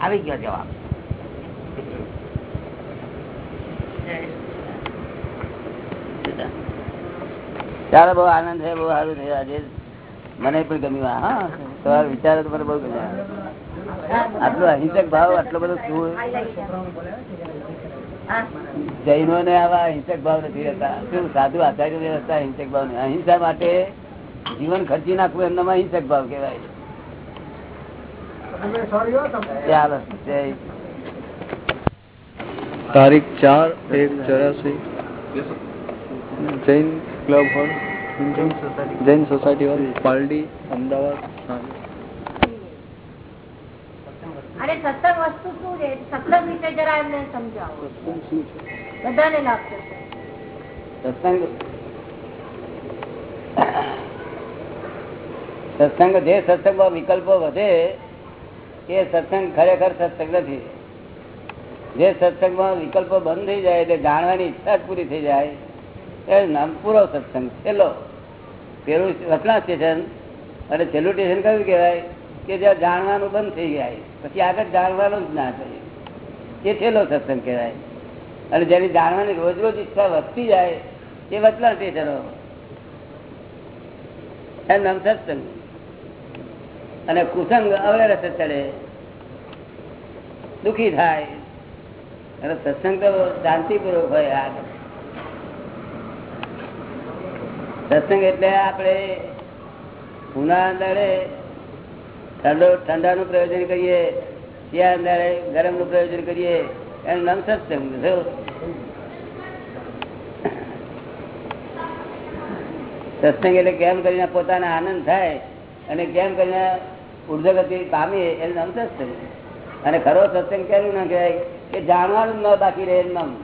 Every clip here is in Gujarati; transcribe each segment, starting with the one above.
આવી ગયો જવાબ. ચાલો, બહુ આનંદ છે, બહુ સારું છે, આજે મને પણ ગમ્યું હા. તમારો વિચાર મને બહુ ગમ્યા. આટલો અહિંસક ભાવ, આટલો બધો શું જૈનો ને આવા અહિંસક ભાવ નથી રહેતા. શું, સાધુ આચાર્ય રહેતા અહિંસક ભાવ નહીં. અહિંસા માટે જીવન ખર્ચી નાખવું એમનામાં અહિંસક ભાવ કહેવાય. તારીખ ચાર એક ચોરાસી Jain club hall. Jain society hall. Paldi Ahmedabad અરે સત્સંગ વસ્તુ શું છે? સત્સંગ વિશે જરા એમને સમજાવો. બધાને લાભ થશે સત્સંગ. સત્સંગ જે સત્સંગમાં વિકલ્પો વધે એ સત્સંગ ખરેખર સત્સંગ નથી. જે સત્સંગમાં વિકલ્પો બંધ થઈ જાય એટલે જાણવાની ઈચ્છા જ પૂરી થઈ જાય, એ નામ પૂરો સત્સંગ. છેલ્લો, પેલું રચના સ્ટેશન અને છેલ્લું સ્ટેશન કયું કહેવાય? કે જ્યાં જાણવાનું બંધ થઈ જાય, પછી આગળ જાણવાનું જ ના થાય. એ છેલ્લો સત્સંગ કહેવાય. અને જેની જાણવાની રોજ રોજ ઈચ્છા વધતી જાય, એ વચલા સ્ટેશનો. એમ નામ સત્સંગ. અને કુસંગ હવે રસ ચડે. દુખી થાય. અને સત્સંગ તો શાંતિપૂર્વક હોય આ સત્સંગ એટલે આપણે દાડે ઠંડો, ઠંડાનું પ્રયોજન કરીએ ત્યાં દાડે ગરમનું પ્રયોજન કરીએ, એનું નામ સત્સંગ. સત્સંગ એટલે કેમ કરીને પોતાને આનંદ થાય? અને કેમ કરીને ઉર્ધગતિ પામી એનું નામ સત્સંગ અને ખરો સત્સંગ કેવું ના કહેવાય કે જાણવાનું ન બાકી રહે એમ નામ.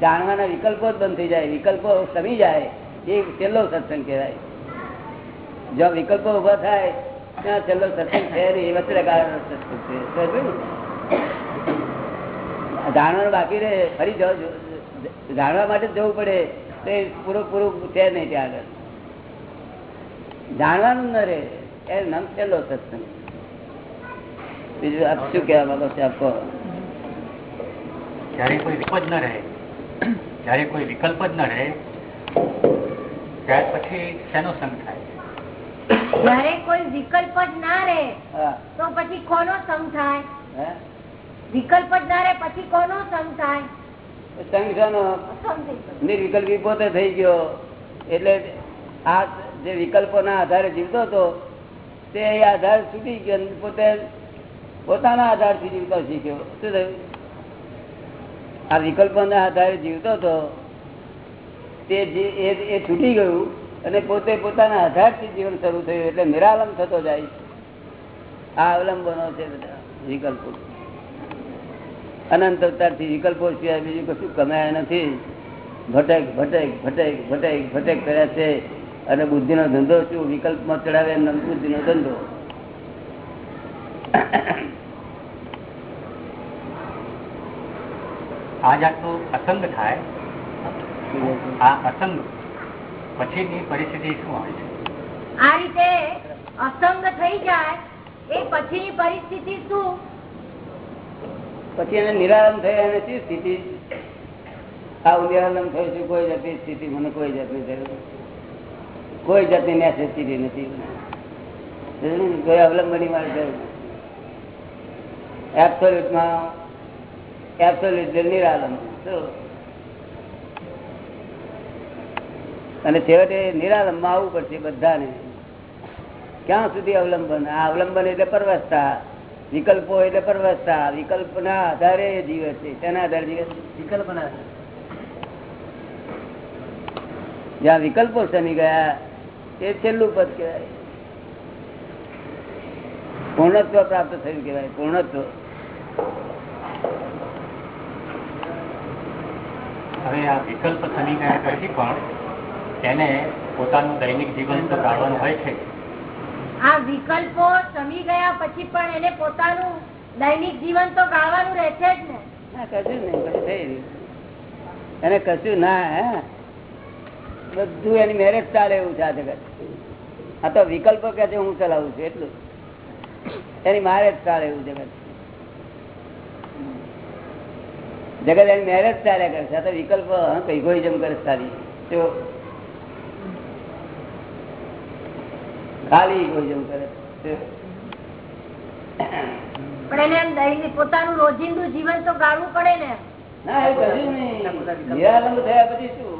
જાણવાના વિકલ્પો જ બંધ થઈ જાય. વિકલ્પો સમી જાય. એ છેલ્લો સત્સંગ કહેવાય. જો વિકલ્પો ઊભા થાય, ત્યાં છેલ્લો સત્સંગ છે એ વચ્ચે સત્સંગ છે. જાણવાનું બાકી રહે. ફરી જાણવા માટે જવું પડે. તો એ પૂરું પૂરું છે નહીં ત્યાં આગળ. જાણવાનું ન રહે. એ નામ છેલ્લો સત્સંગ. બીજું આપ શું કહેવા માંગો છો? આપો જયારે કોઈ વિકલ્પ ન રહે જયારે કોઈ વિકલ્પ જ ન રહે ત્યાર પછી શેનો સંગ થાય? જયારે કોઈ વિકલ્પ જ ના રહે તો પછી કોનો સંગ થાય? હે? વિકલ્પ જ ના રહે પછી કોનો સંગ થાય? અસંગ નિર્વિકલ્પી પોતે થઈ ગયો. એટલે આ જે વિકલ્પોના આધારે જીવતો હતો, તે આધાર છૂટી પોતે પોતાના આધારથી જીવતો શીખ્યો. શું થયું? આ વિકલ્પોના આધારે જીવતો હતો, તે એ છૂટી ગયું અને પોતે પોતાના આધારથી જીવન શરૂ થયું એટલે નિરાલંબ થતો જાય આ અવલંબનો છે બધા વિકલ્પો. અનંત અવતારથી વિકલ્પો સિવાય બીજું કશું કમાયા નથી. ભટક ભટક ભટક ભટક ભટક કર્યા છે. અને બુદ્ધિનો ધંધો શું? વિકલ્પમાં ચડાવે એમ નામ બુદ્ધિનો ધંધો. આ જાતનો અસંગ થાય. આ અસંગ પછીની પરિસ્થિતિ શું આવે છે? આ રીતે અસંગ થઈ જાય એ પછીની પરિસ્થિતિ શું? પછી એને નિરાલમ થયા એને શી સ્થિતિ? આ નિરાલમ થયું છે કોઈ જાતની સ્થિતિ મને કોઈ જાતની જરૂર. કોઈ જાતની નેસેસિટી નથી. કોઈ અવલંબની મારે જરૂર એબ્સોલ્યુટમાં એબ્સોલ્યુટ નિરાલંબ અને છેવટે નિરાલંબમાં આવવું પડશે બધાને. ક્યાં સુધી અવલંબન? આ અવલંબન એટલે પરવસતા વિકલ્પો એટલે પરવસતા વિકલ્પના આધારે જીવે છે. તેના આધારે જીવે છે? વિકલ્પના જ્યાં વિકલ્પો શમી ગયા એ છેલ્લું પદ કહેવાય. પૂર્ણત્વ પ્રાપ્ત થયું કહેવાય પૂર્ણત્વ. હવે આ વિકલ્પ થમી ગયા પછી પણ તેને પોતાનું દૈનિક જીવન તો ગાળવાનું હોય છે. આ વિકલ્પો સમી ગયા પછી પણ એને પોતાનું દૈનિક જીવન તો ગાળવાનું રહે છે જ ને. ના કશું નહીં કશું થઈ રહ્યું. એને કશું ના હે? બધું એની મેરેજ ચાલે એવું છે આ જગત. આ તો વિકલ્પ કે છે હું ચલાવું છું એટલું એની મારે જ ચાલે એવું જગત. જગત એની મેરેજ ચાલ્યા કરે છે આ તો વિકલ્પ ઇગોઇઝમ કરે સારી તો ખાલી ઇગોઇઝમ કરે પણ એને પોતાનું રોજિંદુ જીવન તો ગાળવું પડે ને. ના એ થયા પછી શું?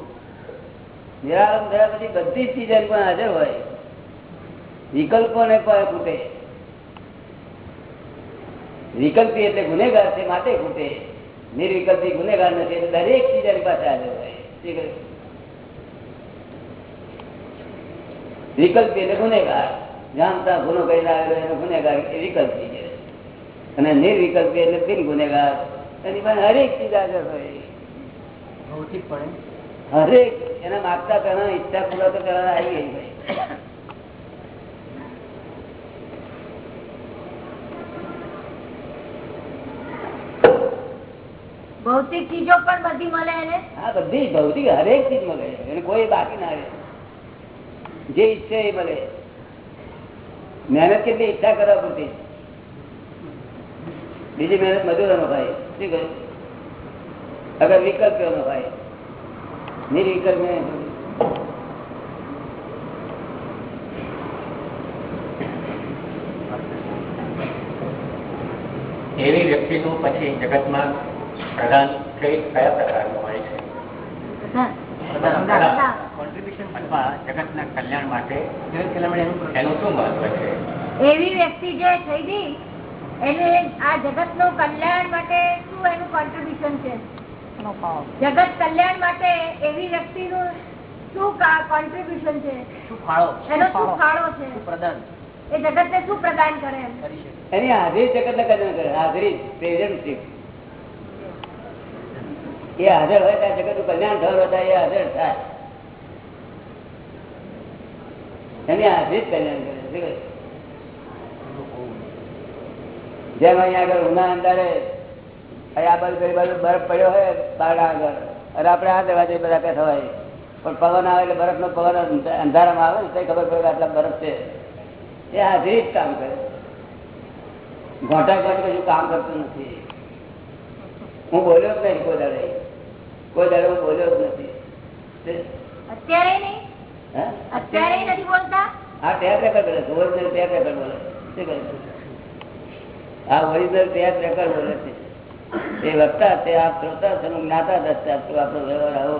નિરાલંબ થયા પછી બધી જ ચીજ પણ હાજર હોય. વિકલ્પો ને પણ ખૂટે. વિકલ્પી એટલે ગુનેગાર છે, માટે ખૂટે. નિર્વિકલ્પી ગુનેગાર નથી, એટલે દરેક ચીજ પાસે હાજર હોય. વિકલ્પી એટલે ગુનેગાર. જાણતા ગુનો કરીને આવેલો એનો ગુનેગાર એ વિકલ્પી છે. અને નિર્વિકલ્પી એટલે બિન ગુનેગાર એની પાસે હરેક ચીજ હાજર હોય. હરેક એના માગતા પેલા ઈચ્છા પૂરા તો પેલા આવી ગઈ. ભૌતિક ચીજો પણ બધી મળે એને? હા બધી ભૌતિક હરેક ચીજ મળે. એને કોઈ બાકી ના રહે. જે ઈચ્છે એ મળે. મહેનત કેટલી ઈચ્છા કરવા પૂરતી. બીજી મહેનત મજૂરોનો ભાઈ. શું કહ્યું? અગર વિકલ્પ નો ભાઈ. નિર્વિકલ્પ ને એવી વ્યક્તિનું પછી જગતમાં પ્રધાન કયા પ્રકારનું હોય છે? કોન્ટ્રીબ્યુશન અથવા જગતના કલ્યાણ માટે એનું શું મહત્વ છે? એવી વ્યક્તિ જે થઈ ગઈ એને આ જગતનું કલ્યાણ માટે શું એનું કોન્ટ્રીબ્યુશન છે? જગત કલ્યાણ માટે એવી વ્યક્તિનું શું કોન્ટ્રીબ્યુશન છે? એનો શું ફાળો? છે? એ જગત ને શું પ્રદાન કરે? એની હાજરી જગત ને કદમ કરે. હાજરી પ્રેઝન્ટ એ હાજર હોય ત્યાં જગતનું કલ્યાણ થયું હોય એ હાજર થાય. એની હાજરી જ કલ્યાણ કરે શું? જેમ અહીંયા આગળ ઉના અહીં આ બાજુ કઈ બાજુ બરફ પડ્યો હોય બારડા આગળ. અને આપણે આ દરવાજે બધા બેઠા હોય. પણ પવન આવે એટલે બરફ નો પવન અંધારામાં આવે ને તો ખબર પડે આટલા બરફ છે. એ હાજરી જ કામ કરે. ઘોટા ઘટ કશું કામ કરતું નથી. હું બોલ્યો જ નહીં કોઈ દાડે. કોઈ દાડે હું બોલ્યો જ નથી. અત્યારે નહીં? હે? અત્યારે નથી બોલતા? આ ટેપ રેકર્ડ કરે ઓરિજિનલ ટેપ રેકર્ડ બોલે. શું કહે? આ ઓરિજિનલ ટેપ રેકર્ડ બોલે છે. એ વક્તા છે આપ શ્રોતા છે જ્ઞાતા દસતા છું આપણો વ્યવહાર આવો.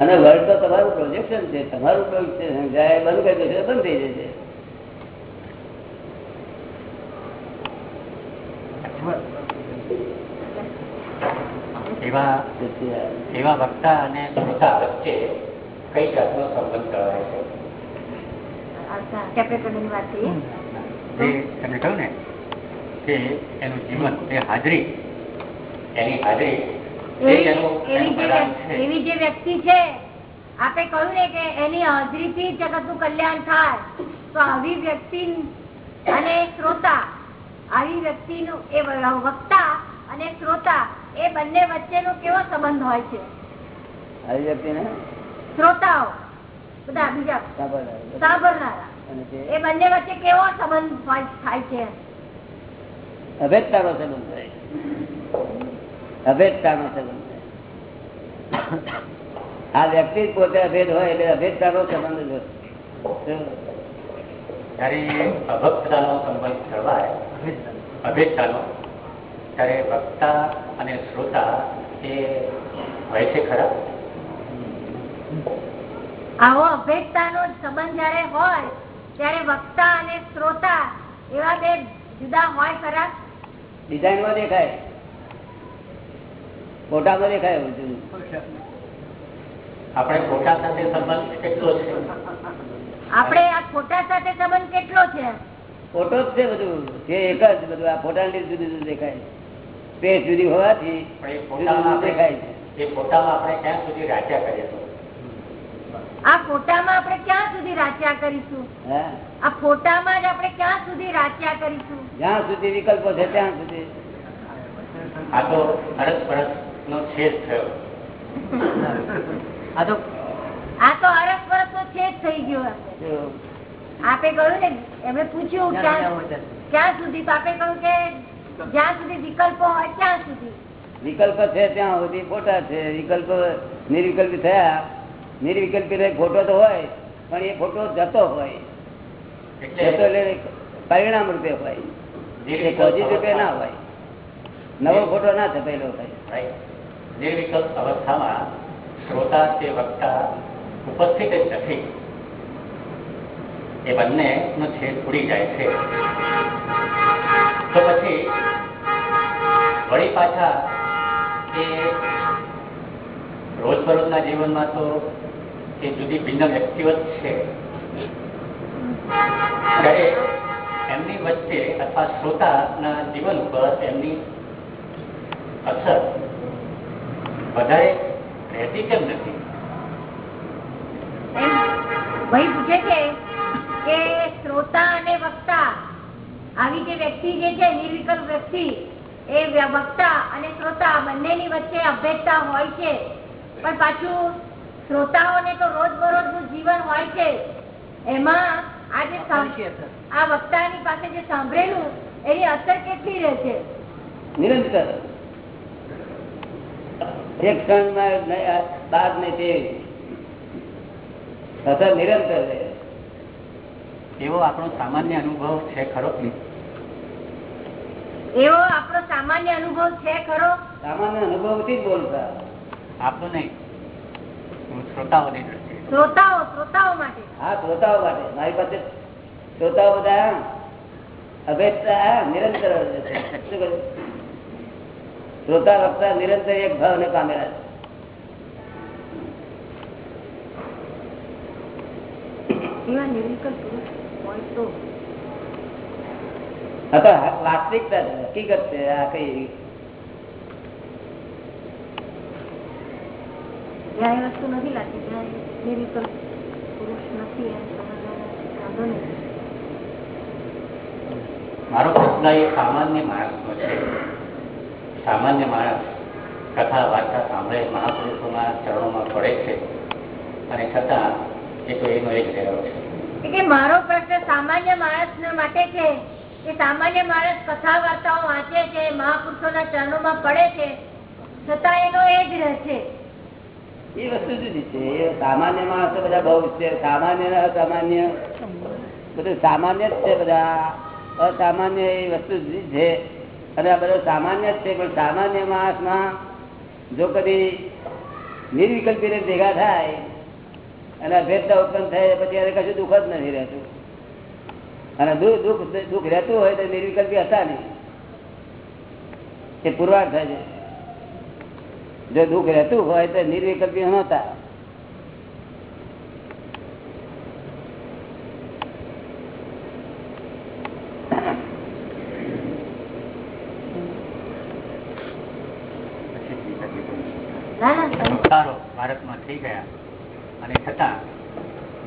અને વર્લ્ડ તો તમારું પ્રોજેક્શન છે, તમારું પ્રોજેક્શન જાય બંધ કરી દેશે બંધ થઈ જશે. એવા એવા વક્તા અને શ્રોતા વચ્ચે કઈ જાતનો સંબંધ છે? તમે કહ્યું ને કે એનું જીવન એ હાજરી એની હાજરી એવી જે વ્યક્તિ- છે આપણે કહ્યું ને કે એની હાજરીથી જગતનું કલ્યાણ થાય. તો આવી વ્યક્તિ અને શ્રોતા આવી વ્યક્તિ નું એ વક્તા અને શ્રોતા એ બંને વચ્ચેનો કેવો સંબંધ હોય છે? આવી વ્યક્તિને? શ્રોતાઓ બધા બીજા સાંભળનારા. એ બંને વચ્ચે કેવો સંબંધ થાય છે? અભેદતાનો સંબંધ થાય અભેદતાનો સંબંધ થાય આ વ્યક્તિ પોતે અભેદ હોય એટલે અભેદતાનો સંબંધ જ સંબંધ અભેદતાનો ત્યારે વક્તા અને શ્રોતા એ હોય છે ખરા? આવો અભેદતાનો સંબંધ જયારે હોય ત્યારે વક્તા અને શ્રોતા એવા બે જુદા હોય ખરા? ડિઝાઇનમાં દેખાય. ફોટામાં દેખાય આપણે ફોટા સાથે સંબંધ કેટલો છે? આપણે આ ખોટા સાથે સંબંધ કેટલો છે? ફોટો જ છે બધું. જે એક જ બધું આ ફોટા જુદું જુદું દેખાય. સ્પેસ જુદી હોવાથી દેખાય છે. આપણે ક્યાં સુધી કરીએ આ ફોટામાં આપણે ક્યાં સુધી રાચ્યા કરીશું? આ ફોટામાં જ આપણે ક્યાં સુધી રાચ્યા કરીશું? જ્યાં સુધી વિકલ્પો છે ત્યાં સુધી. આ તો અરસ પરસ નો છેદ થયો. આ તો આ તો અરસ પરસ નો છેદ થઈ ગયો આપે કહ્યું ને એમણે પૂછ્યું ક્યાં ક્યાં સુધી? તો આપે કહ્યું કે જ્યાં સુધી વિકલ્પો હોય ત્યાં સુધી. વિકલ્પ છે ત્યાં સુધી ખોટા છે. વિકલ્પ નિર્વિકલ્પી થયા. નિર્વિકલ્પી ખોટો તો હોય પણ એ ખોટો જતો હોય. જતો એટલે એટલે પરિણામ રૂપે હોય. પોઝિટિવ રૂપે ના હોય. નવો ખોટો ના થયેલો હોય નિર્વિકલ્પ અવસ્થામાં શ્રોતા કે વક્તા ઉપસ્થિત જ નથી. એ બંને નો છેદ ઉડી જાય છે. તો પછી વળી પાછા એ રોજબરોજના જીવનમાં તો એ જુદી ભિન્ન વ્યક્તિઓ છે. ત્યારે એમની વચ્ચે અથવા શ્રોતાના જીવન ઉપર એમની અસર વધારે રહેતી કેમ નથી? ભાઈ પૂછે છે કે શ્રોતા અને વક્તા આવી જે વ્યક્તિ જે છે નિર્વિકલ્પ વ્યક્તિ એ વક્તા અને શ્રોતા બંનેની વચ્ચે અભેદતા હોય છે. પણ પાછું શ્રોતાઓને તો રોજબરોજનું જીવન હોય છે. એમાં આ જે સાં- આ વક્તાની પાસે જે સાંભળેલું એની અસર કેટલી રહે છે? નિરંતર. એક ક્ષણમાં બાદ નહીં તે અસર નિરંતર રહે એવો આપણો સામાન્ય અનુભવ છે ખરો એવો આપણો સામાન્ય અનુભવ છે ખરો? સામાન્ય અનુભવથી બોલતા આપણો નહીં. હું શ્રોતાઓની દ્રષ્ટિએ શ્રોતાઓ શ્રોતાઓ માટે. હા શ્રોતાઓ માટે. મારી પાસે શ્રોતાઓ બધા અભેદતા નિરંતર? શ્રોતા વક્તા નિરંતર એક ભાવને પામેલા છે. એવા નિર્વિકલ્પ પુરુષ હોય તો વાસ્તવિકતા હકીકત છે આ કઈ જ્યાં વસ્તુ નથી લાગતી ત્યાં એ પુરુષ નથી એમ સમજવાનો મારો પ્રશ્ન એ સામાન્ય માણસનો છે. સામાન્ય માણસ કથા વાર્તા સાંભળે મહાપુરુષોના ચરણોમાં પડે છે. અને છતાં એ તો એનો એક રહ્યો છે. મારો પ્રશ્ન સામાન્ય માણસ માટે છે, કે સામાન્ય માણસ કથા વાર્તાઓ વાંચે છે, મહાપુરુષોના ચરણોમાં પડે છે, છતાં એનો એ જ રહે છે. એ વસ્તુ જુદી છે. સામાન્ય માણસો બધા બહુ છે. સામાન્ય અસામાન્ય, બધું સામાન્ય જ છે બધા. અસામાન્ય એ વસ્તુ જુદી છે. અને આ બધું સામાન્ય જ છે, પણ સામાન્ય માણસમાં જો કદી નિર્વિકલ્પી ભેગા થાય અને અભેદતા ઉત્પન્ન થાય પછી એને કશું દુઃખ જ નથી રહેતું. અને દુઃખ દુઃખ રહેતું હોય તો નિર્વિકલ્પી હતા નહીં. એ પુરવાર થાય છે. જો દુઃખ રહેતું હોય તો નિર્વિકલ્પી નહોતા ના ના તમે સંસ્કારો ભારતમાં થઈ ગયા અને છતાં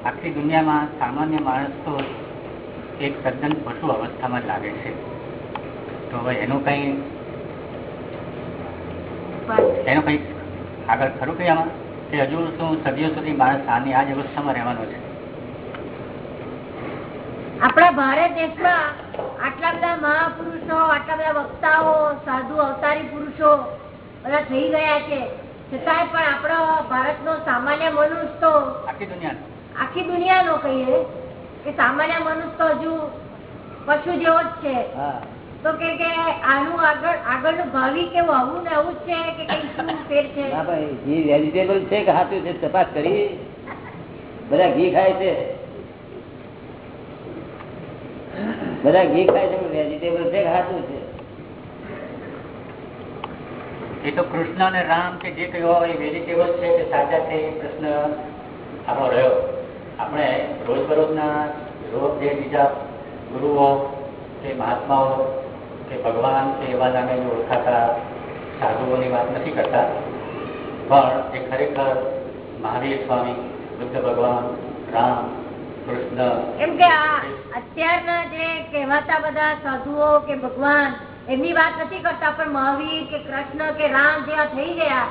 આખી દુનિયામાં સામાન્ય માણસ તો એક તદ્દન પશુ અવસ્થામાં જ લાગે છે. તો હવે એનું કઈ એનું કઈ આગળ ખરું કઈ આમાં? કે હજુ શું સદીઓ સુધી માણસ આની આ જ અવસ્થામાં રહેવાનો છે? આપણા ભારત દેશમાં આટલા બધા મહાપુરુષો આટલા બધા વક્તાઓ સાધુ અવતારી પુરુષો બધા થઈ ગયા છે. છતાંય પણ આપણો ભારતનો સામાન્ય મનુષ્ય તો આખી દુનિયાનો. આખી દુનિયાનો કહીએ કે સામાન્ય મનુષ્ય તો હજુ પશુ જેવો જ છે. તો કે કે આનું આગળ આગળનું ભાવિ કેવું આવું ને આવું છે કે કઈ શું ફેર છે? ના ભાઈ ઘી વેજીટેબલ છે કે હાથું છે તપાસ કરી. બધા ઘી ખાય છે. બધા ઘી ખાય છે વેજીટેબલ છે કે હાથું છે? એ તો કૃષ્ણ અને રામ કે જે કયો હોય એ વેજીટેબલ છે કે સાચા છે એ પ્રશ્ન આપણો રહ્યો. આપણે રોજબરોજના રોજ જે બીજા ગુરુઓ કે મહાત્માઓ કે ભગવાન કે એવા નામે ઓળખાતા સાધુઓની વાત નથી કરતા. પણ એ ખરેખર મહાવીર સ્વામી બુદ્ધ ભગવાન રામ કૃષ્ણ એમ કે અત્યારના જે કહેવાતા બધા સાધુઓ કે ભગવાન એમની વાત નથી કરતા પણ મહાવીર કે કૃષ્ણ કે રામ જેવા થઈ ગયા.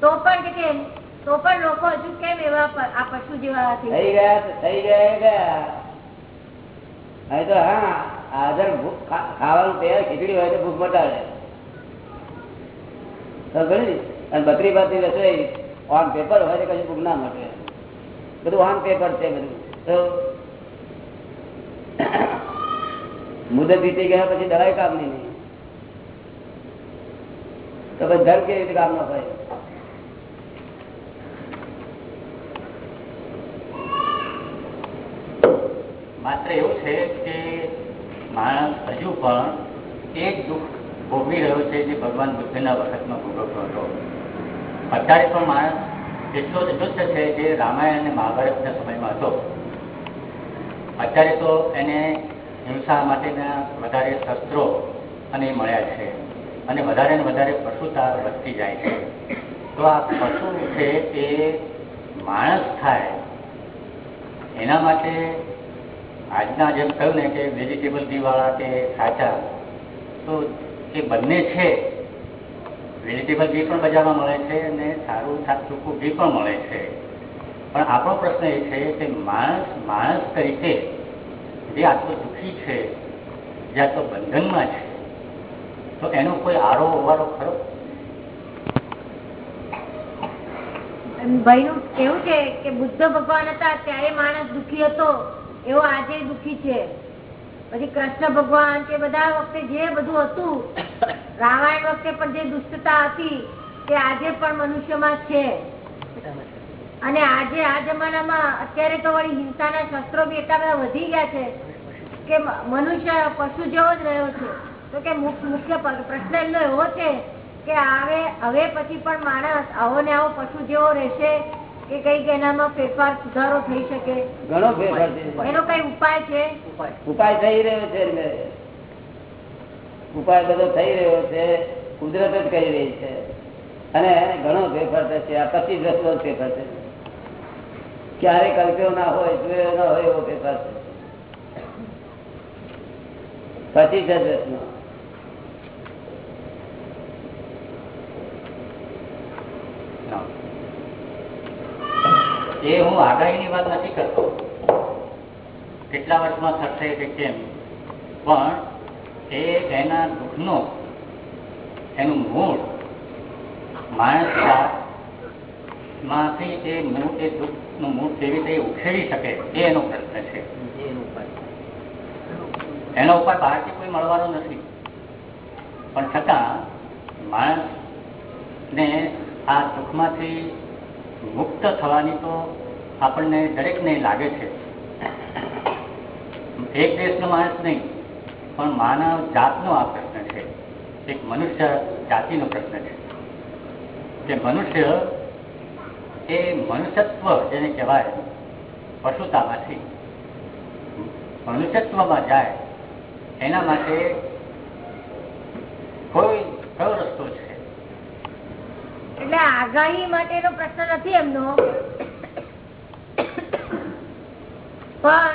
તો પણ કે કેમ તો પણ લોકો હજુ કેમ એવા આ પશુ જેવા થઈ ગયા? થઈ ગયા તો હા, હાજર ખાવાનું તૈયાર ખીચડી હોય તો ભૂખ મટાડે. અને બકરી બાતરી રસોઈ ઓન પેપર હોય તો ભૂખ ના મટે. બધું ઓન પેપર છે બધું. તો મુદત વીતી ગયા પછી દવાઈ કામની નહીં તો પછી ધર્મ કેવી રીતે કામ ન થાય? માત્ર એવું છે કે માણસ હજુ પણ એ જ દુઃખ ભોગવી રહ્યો છે જે ભગવાન બુદ્ધના વખતમાં ભોગવતો હતો. અત્યારે પણ માણસ એટલો જ દુષ્ટ છે જે રામાયણ અને મહાભારતના સમયમાં હતો. અત્યારે તો એને હિંસા માટેના વધારે શસ્ત્રો અને મળ્યા છે અને વધારે ને વધારે પશુતા વધતી જાય છે. તો આ પશુ છે એ માણસ થાય એના માટે આજના જેમ કહ્યું ને કે વેજીટેબલ ઘીવાળા કે સાચા તો એ બંને છે વેજીટેબલ ઘી પણ બજારમાં મળે છે અને સારું સા- ઘી પણ મળે છે. પણ આપણો પ્રશ્ન એ છે કે માણસ માણસ તરીકે જે આટલો દુઃખી છે, જે આટલો બંધનમાં છે, તો એનો કોઈ આરો ઓવારો ખરો? ભાઈ નું કેવું છે કે બુદ્ધ ભગવાન હતા, ત્યારે માણસ દુઃખી હતો. એવો આજે દુખી છે. પછી કૃષ્ણ ભગવાન કે બધા વખતે જે બધું હતું રામાયણ વખતે પણ જે દુષ્ટતા હતી તે આજે પણ મનુષ્યમાં છે. અને આજે આ જમાનામાં અત્યારે તો વળી હિંસાના શસ્ત્રો બી એટલા બધા વધી ગયા છે કે મનુષ્ય પશુ જેવો જ રહ્યો છે. તો કે મુખ્ય પ્રશ્ન એમનો એવો છે કે હવે હવે પછી પણ માણસ આવો ને આવો પશુ જેવો રહેશે કે કંઈક એનામાં ફેરફાર સુધારો થઈ શકે. ઘણો ફેરફાર એનો કઈ ઉપાય છે? ઉપાય. થઈ રહ્યો છે ઉપાય બધો થઈ રહ્યો છે કુદરત જ કરી રહી છે. અને ઘણો ફેરફાર થશે આ પચીસ જ ફેરફાર છે ક્યારે કલ્પ્યો ના હોય જોયો ના હોય એવો ફેરફાર છે પચીસ જ વર્ષનો ના. એ હું આગાહીની વાત નથી કરતો કેટલા વર્ષમાં થશે કે કેમ પણ એ એના દુઃખનો એનું મૂળ માણસમાંથી એ મૂળ એ દુઃખનું મૂળ કેવી રીતે ઉખેડી શકે એ એનો પ્રશ્ન છે. એનો ઉપાય બહારથી કોઈ મળવાનો નથી. પણ છતાં માણસને આ દુઃખમાંથી મુક્ત થવાની તો આપણને દરેકને લાગે છે. એક દેશનો માણસ નહીં, પણ માનવ જાતનો આ પ્રશ્ન છે. એક મનુષ્ય જાતિનો પ્રશ્ન છે. કે મનુષ્ય એ મનુષ્યત્વ જેને કહેવાય પશુતામાંથી મનુષ્યત્વમાં જાય, એના માટે કોઈ કયો રસ્તો છે એટલે આગાહી માટેનો પ્રશ્ન નથી એમનો. પણ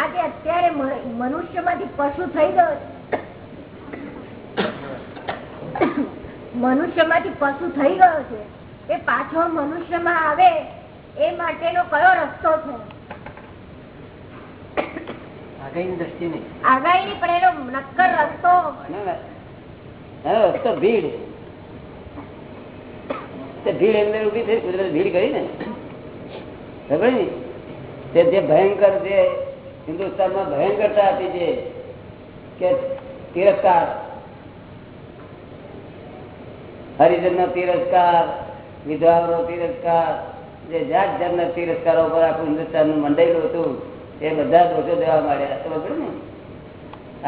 આજે અત્યારે મનુષ્યમાંથી પશુ થઈ ગયો મનુષ્યમાંથી પશુ થઈ ગયો છે. એ પાછો મનુષ્યમાં આવે એ માટેનો કયો રસ્તો છે? આગાહી પણ એનો નક્કર રસ્તો. રસ્તો ભીડ ભીડ એમને ઊભી થઈ, કુદરત ભીડ કરી ને. ખબર ને જે ભયંકર જે હિન્દુસ્તાનમાં ભયંકરતા હતી જે કે તિરસ્કાર. હરિજન નો તિરસ્કાર, વિધવાઓનો તિરસ્કાર, જે જાત જાતના તિરસ્કારો પર આખું હિન્દુસ્તાન મંડાયેલું હતું, એ બધા ઓછો દેવા માંડ્યા. ખબર ને?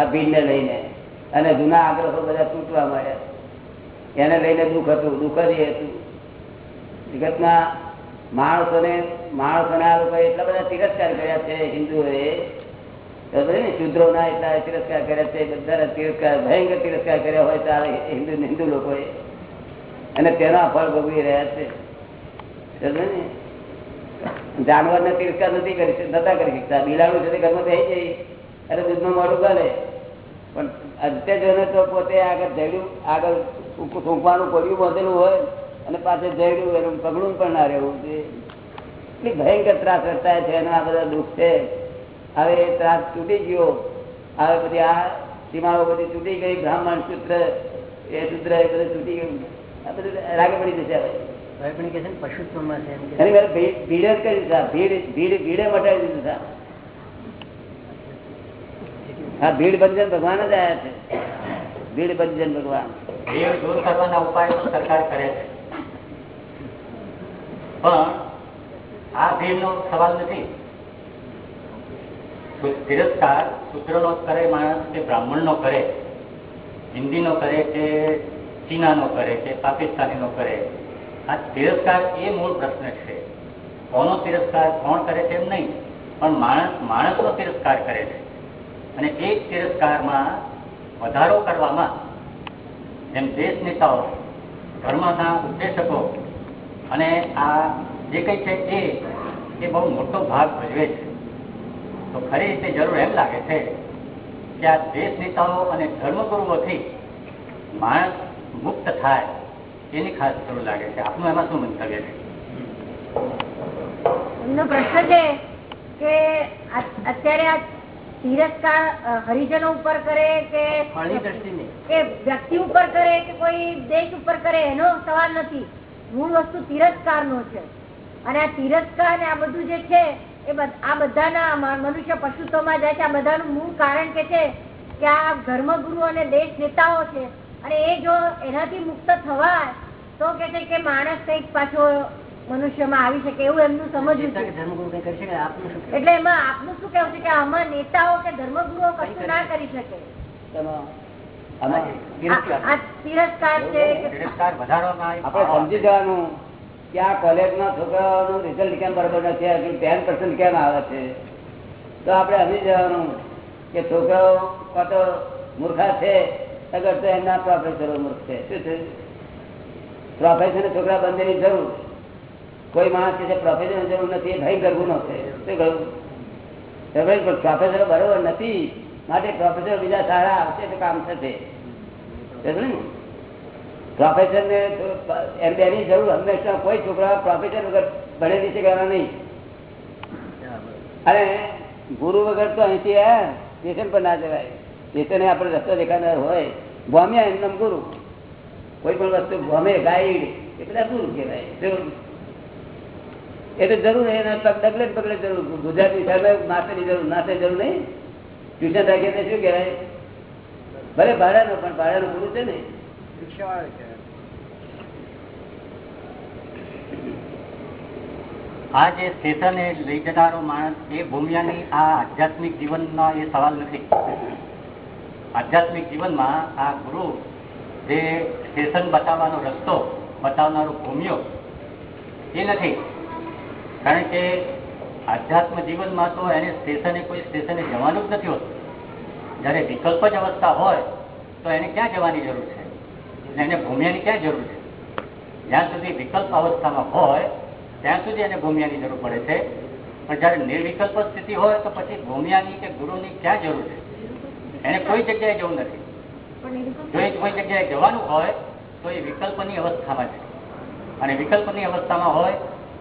આ ભીડને લઈને. અને જૂના આગ્રહો બધા તૂટવા માંડ્યા. એને લઈને દુઃખ હતું, દુઃખ જ હતું. જગતના માણસોને માણસોને આ લોકો એટલા બધા તિરસ્કાર કર્યા છે હિન્દુઓએ. શુદ્રોના એટલા તિરસ્કાર કર્યા છે બધા તિરસ્કાર, ભયંકર તિરસ્કાર કર્યા હોય તારે હિન્દુ હિન્દુ લોકોએ. અને તેના ફળ ભોગવી રહ્યા છે. ને? જાનવરને તિરસ્કાર નથી કરી નતા કરી શકતા. બિલાડું છે ઘરમાં થઈ જઈ અરે દૂધમાં મોડું કરે પણ અત્યારે તો પોતે આગળ જડ્યું, આગળ સૂંકવાનું પડ્યું બાંધેલું હોય. અને પાસે જડ્યું એનું પગડું પણ ના રહેવું. જોઈએ એટલી ભયંકર ત્રાસ વર્તાય છે અને આ બધા દુઃખ છે. હવે એ ત્રાસ તૂટી ગયો. હવે પછી આ સીમાઓ બધી તૂટી ગઈ બ્રાહ્મણ સૂત્ર એ સૂત્ર એ બધું તૂટી ગયું. આ બધું રાગે પડી જશે હવે. ભીડ ભીડે જ કરી દીધા ભીડ ભીડ ભીડે મટાવી દીધા હા ભીડ બંધન ભગવાન જ આયા છે. ભીડ બંધન ભગવાન. ભીડ દૂર કરવાના ઉપાય સરકાર કરે છે. પણ આ ભીડનો સવાલ નથી. તિરસ્કાર તિરસ્કાર શૂદ્રનો કરે, માણસ કે બ્રાહ્મણનો કરે, હિન્દીનો કરે કે ચીનાનો કરે કે પાકિસ્તાનીનો કરે, આ તિરસ્કાર એ મૂળ પ્રશ્ન છે. કોનો તિરસ્કાર, કોણ કરે છે એમ નહીં, પણ માણસ, માણસનો તિરસ્કાર કરે છે. અને એ તિરસ્કારમાં વધારો કરવામાં જેમ દેશ નેતાઓ, ધર્મના ઉદ્દેશકો અને આ જે કંઈ છે એ એ બહુ મોટો ભાગ ભજવે છે. તો ખરી રીતે જરૂર એમ લાગે છે કે આ દેશ નેતાઓ અને ધર્મગુરુઓથી માણસ મુક્ત થાય એની ખાસ જરૂર લાગે છે. આપનું એમાં શું મંતવ્ય છે? એમનો પ્રશ્ન છે કે અત્યારે આ તિરસ્કાર હરિજનો ઉપર કરે કે કે વ્યક્તિ ઉપર કરે કે કોઈ દેશ ઉપર કરે એનો સવાલ નથી. મૂળ વસ્તુ તિરસ્કાર નો છે. અને આ તિરસ્કાર ને આ બધું જે છે એ આ બધાના મ- મનુષ્ય પશુત્વમાં જાય છે. આ બધાનું મૂળ કારણ કે છે કે આ ધર્મગુરુ અને દેશ નેતાઓ છે. અને એ જો એનાથી મુક્ત થવાય તો કે છે કે માણસ કંઈક પાછો મનુષ્યમાં આવી શકે. એવું એમનું સમજવું? એટલે એમાં આપનું શું કેવું છે કે આમાં નેતાઓ કે ધર્મગુરુઓ કશું ના કરી શકે? આપણે સમજી જવાનું કે આ કોલેજમાં છોકરાઓનું રિઝલ્ટ કેમ બરોબર નથી ટેન પર્સન્ટ કેમ આવે છે? તો આપણે સમજી જવાનું કે છોકરાઓ કાં તો મૂર્ખા છે અગર તો એમના પ્રોફેસરો મૂર્ખ છે. શું છે? પ્રોફેસર છોકરા બંધની જરૂર. કોઈ માણસ કે પ્રોફેસર જરૂર નથી એ ભયંકર ગુનો છે. શું કહ્યું? પ્રોફેસર બરોબર નથી. માટે પ્રોફેસર બીજા સારા આવશે તો કામ થશે. પ્રોફેસર ને એમ તેની જરૂર હંમેશા. કોઈ છોકરા પ્રોફેસર વગર ભણેલી શીખવાના નહીં. અને ગુરુ વગર તો અહીંથી સ્ટેશન પર ના જવાય. સ્ટેશને આપણે રસ્તો દેખાનાર હોય. ભોમ્યા એમનામ ગુરુ. કોઈ પણ વસ્તુ ભોમે ગાઈડ એ બધા ગુરુ કહેવાય? એ તો જરૂર એના પગ ડગલે પગલે જરૂર. ગુજરાતી સામે માથેની જરૂર નાથે જરૂર નહીં. ટ્યુશન રાખીએ તો શું કહેવાય? ભલે ભાડાનો પણ ભાડાનો પૂરું છે ને? આ જે સ્ટેશને લઈ જનારો માણસ એ ભૂમિયાની આ આધ્યાત્મિક જીવનનો એ સવાલ નથી. આધ્યાત્મિક જીવનમાં આ ગુરુ જે સ્ટેશન બતાવવાનો રસ્તો બતાવનારો ભૂમિયો એ નથી. કારણ કે આધ્યાત્મ જીવનમાં તો એને સ્ટેશને કોઈ સ્ટેશને જવાનું જ નથી હોતું. જ્યારે વિકલ્પ જ અવસ્થા હોય, તો એને ક્યાં જવાની જરૂર છે? એને ભૂમિયાની ક્યાં જરૂર છે? જ્યાં સુધી વિકલ્પ અવસ્થામાં હોય, ત્યાં સુધી એને ભૂમિયાની જરૂર પડે છે. પણ જ્યારે નિર્વિકલ્પ સ્થિતિ હોય, તો પછી ભૂમિયાની કે ગુરુની ક્યાં જરૂર છે? એને કોઈ જગ્યાએ જવું નથી. જો એ કોઈ જગ્યાએ જવાનું હોય, તો એ વિકલ્પની અવસ્થામાં છે. અને વિકલ્પની અવસ્થામાં હોય,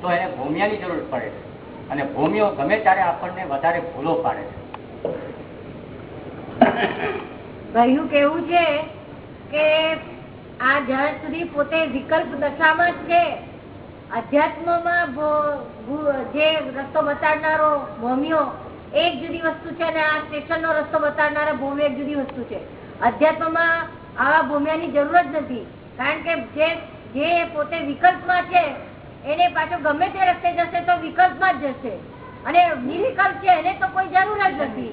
તો એને ભૂમિયાની જરૂર પડે છે. અને ભૂમિઓ ગમે ત્યારે આપણને વધારે ભૂલો પાડે છે. ભાઈનું કેવું છે કે આ જ્યાં સુધી પોતે વિકલ્પ દશામાં છે, અધ્યાત્મમાં જે રસ્તો બતાડનારો ભૂમિઓ એક જુદી વસ્તુ છે અને આ સ્ટેશન નો રસ્તો બતાડનારા ભૂમિ એક જુદી વસ્તુ છે. અધ્યાત્મમાં આવા ભૂમિયાની જરૂર જ નથી. કારણ કે જે જે પોતે વિકલ્પમાં છે એને પાછો ગમે તે રસ્તે જશે તો વિકલ્પમાં જ જશે. અને નિર્વિકલ્પ છે, એને તો કોઈ જરૂર જ નથી.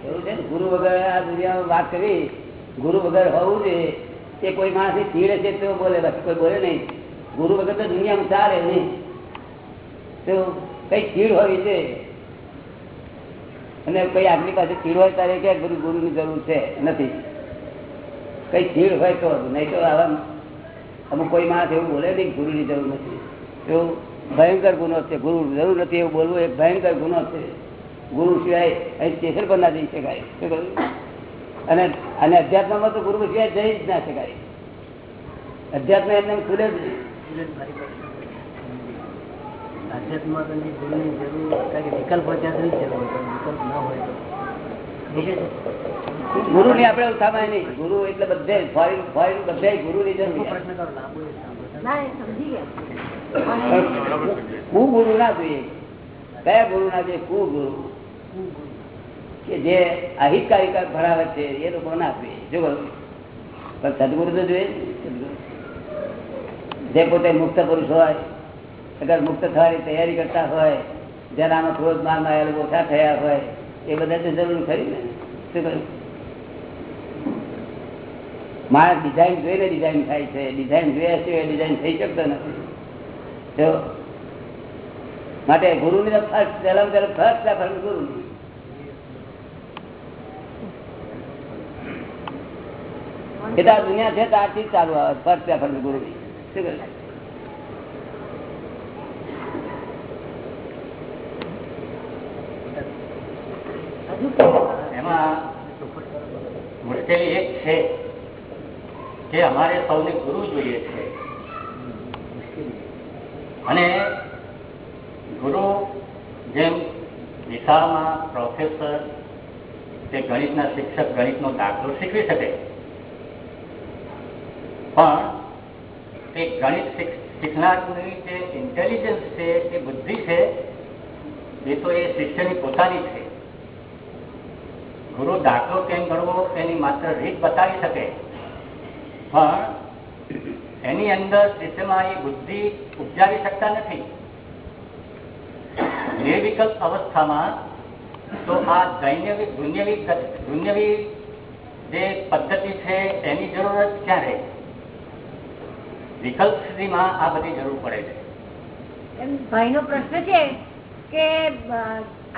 ગુરુ વગર આ દુનિયામાં વાત કરી, ગુરુ વગર હોવું જોઈએ તે કોઈ માણસ ચીડે છે તો બોલે, બાકી કોઈ બોલે નહીં. ગુરુ વગર તો દુનિયામાં ચાલે નહીં. તો કઈ ચીડ હોવી છે? અને કઈ આગલી પાસે ચીડ હોય ત્યારે કે ગુરુ, ગુરુની જરૂર છે? નથી. કઈ ચીડ હોય તો નહીં તો આવા અમુક કોઈ માણસ એવું બોલે નહીં, ગુરુની જરૂર નથી. એવું ભયંકર ગુનો છે. ગુરુ જરૂર નથી એવું બોલવું એક ભયંકર ગુનો છે. ગુરુ સિવાય અહીં સ્ટેશન પર ના જઈ શકાય. અને અને અધ્યાત્મમાં તો ગુરુ સિવાય જઈ જ ના શકાય. અધ્યાત્મ એમને ખુલે જ ગુરુ ની આપડે ઉઠાવાય નહીં. ગુરુ એટલે બધે ફોરેન ફોરેન બધે ગુરુ ની જરૂર પ્રશ્ન કરો લાંબુ એ સાંભળો. ના એ સમજી ગયા. કુ ગુરુ ના જોઈએ. કયા ગુરુ ના જોઈએ કુ ગુરુ. કે જે અહિતકારી ભરાવે છે, એ લોકો ના જોઈએ. જો પણ સદગુરુ તો જોઈએ. જે પોતે મુક્ત પુરુષ હોય, અગર મુક્ત થવાની તૈયારી કરતા હોય, જેનામાં ક્રોધ, માનમાં ઓછા થયા હોય, એ બધા તો જરૂર ખરી ને. શું કહ્યું? માણસ ડિઝાઇન જોઈને ડિઝાઇન થાય છે. ડિઝાઇન જોયા સિવાય ડિઝાઇન થઈ શકતો નથી. માટે ગુરુ ની ગુરુ. એટલે દુનિયા છે ત્યારથી જ ચાલુ આવે ફર્સ્ટ પ્રેફરન્સ ગુરુની શું મુશ્કેલી એક છે કે અમારે સૌને ગુરુ જોઈએ છે. અને ગુરુ જેમ વિશાળમાં પ્રોફેસર કે ગણિતના શિક્ષક ગણિતનો દાખલો શીખવી શકે, પણ તે ગણિત શીખ- શીખનારની જે ઇન્ટેલિજન્સ છે તે બુદ્ધિ છે, એ તો એ શિષ્યની પોતાની છે. ગુરુ દાખલો કેમ ગણવો એની માત્ર રીત બતાવી શકે, પણ એની અંદર શિષ્યમાં એ બુદ્ધિ ઉપજાવી શકતા નથી. નિર્વિકલ્પ અવસ્થામાં તો આ દૈન્યવી, દુન્યવી દુન્યવી જે પદ્ધતિ છે એની જરૂરત ક્યારે? વિકલ્પ સ્થિતિમાં આ બધી જરૂર પડે છે. એમ ભાઈનો પ્રશ્ન છે કે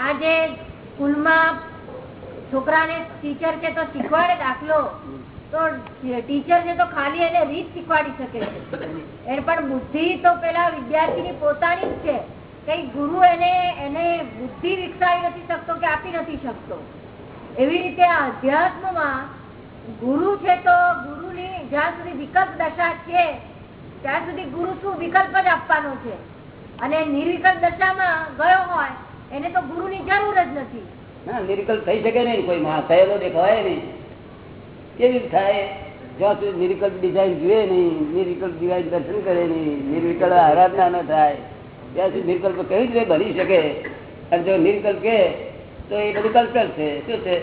આ જે સ્કૂલમાં છોકરાને ટીચર છે તો શીખવાડે દાખલો? તો ટીચર છે તો ખાલી એને રીત શીખવાડી શકે છે. એ પણ બુદ્ધિ તો પેલા વિદ્યાર્થીની પોતાની જ છે. કઈ ગુરુ એને એને બુદ્ધિ વિકસાવી નથી શકતો કે આપી નથી શકતો. એવી રીતે અધ્યાત્મમાં ગુરુ છે તો ગુરુની જ્યાં સુધી વિકલ્પ દશા છે, ત્યાં સુધી ગુરુ શું વિકલ્પ જ આપવાનો છે? અને નિર્વિકલ્પ દશામાં ગયો હોય, એને તો ગુરુની જરૂર જ નથી. નિર્વિકલ્પ થઈ શકે નહીં. કોઈ માણસ થયેલો દેખાય નહીં. કેવી થાય? જ્યાં સુધી નિરિકલ્પ ડિઝાઇન જુએ નહીં નિરિકલ્પ ડિઝાઇન દર્શન કરે નહીં નિર્વિકલ્પ આરાધના ન થાય ત્યાં સુધી નિર્કલ્પ કેવી રીતે બની શકે? અને જો નિર્કલ્પ કે તો એ બધું કલ્ચર છે. શું છે?